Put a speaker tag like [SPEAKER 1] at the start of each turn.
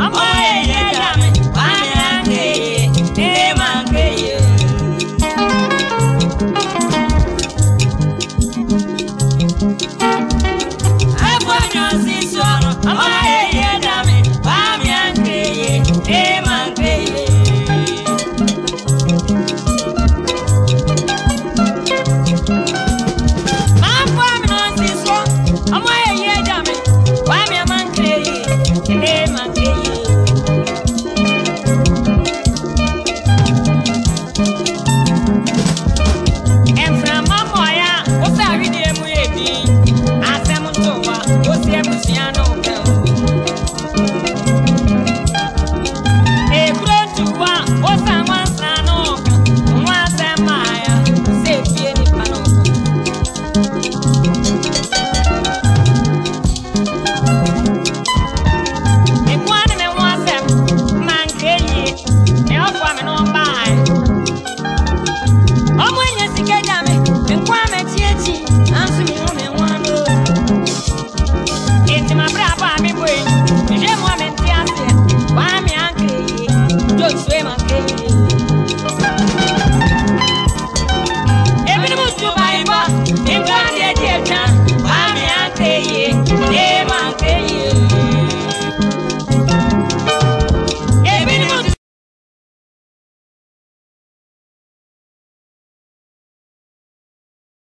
[SPEAKER 1] I'm on. que